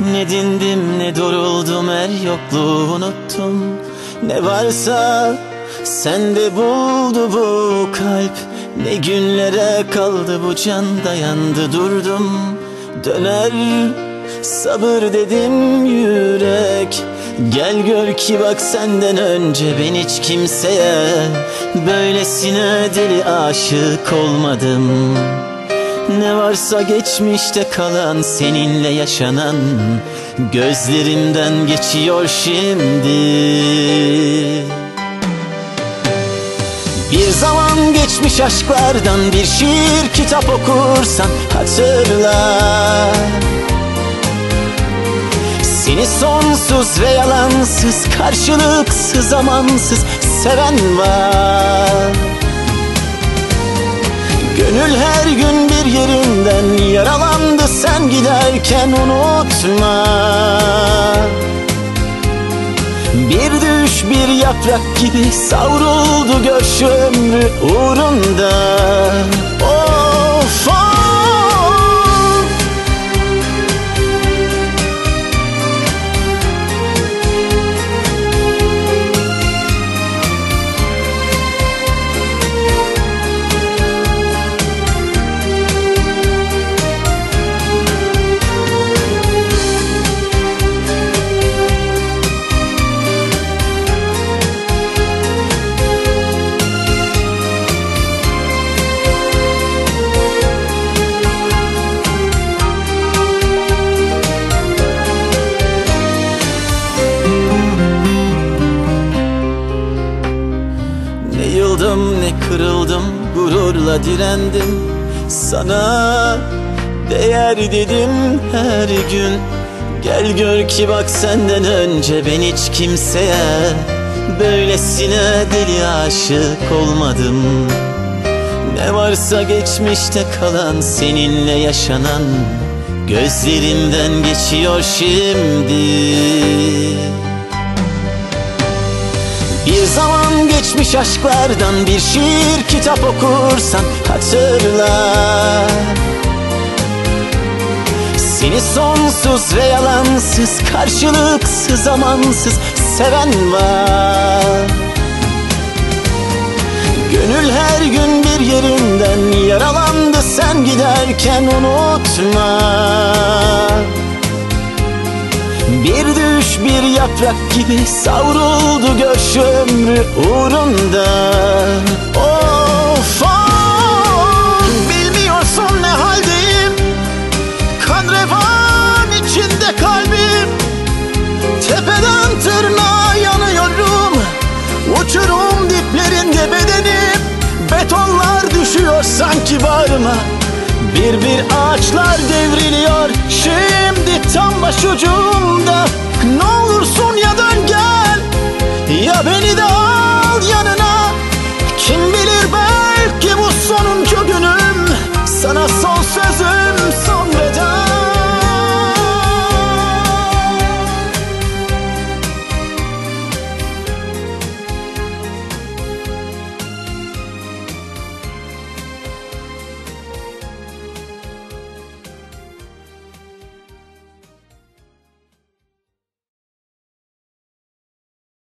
Ne dindim ne duruldum her yokluğu unuttum. Ne varsa sende buldu bu kalp. Ne günlere kaldı bu can dayandı durdum. Döner sabır dedim yürek. Gel gör ki bak senden önce ben hiç kimseye. Böylesine deli aşık olmadım ne varsa geçmişte kalan seninle yaşanan Gözlerimden geçiyor şimdi. Bir zaman geçmiş aşklardan bir şiir kitap okursan hatırla. Seni sonsuz ve yalansız karşılıksız amansız seven var giderken unutma. Bir düş bir yaprak gibi savruldu şu ömrü uğrunda. Of gururla direndim Sana değer dedim her gün. Gel gör ki bak senden önce ben hiç kimseye Böylesine deli aşık olmadım. Ne varsa geçmişte kalan seninle yaşanan Gözlerimden geçiyor şimdi geçmiş aşklardan bir şiir kitap okursan hatırla. Seni sonsuz ve yalansız karşılıksız amansız seven var. Gönül her gün bir yerinden yaralandı sen giderken unutma yaprak gibi savruldu şu ömrü uğrunda. Of of Bir bir ağaçlar devriliyor. Şimdi tam başucumda. Ne olursun ya dön gel. Ya beni de al yanına. Kim bilir belki bu sonuncu günüm. Sana son sözüm son veda.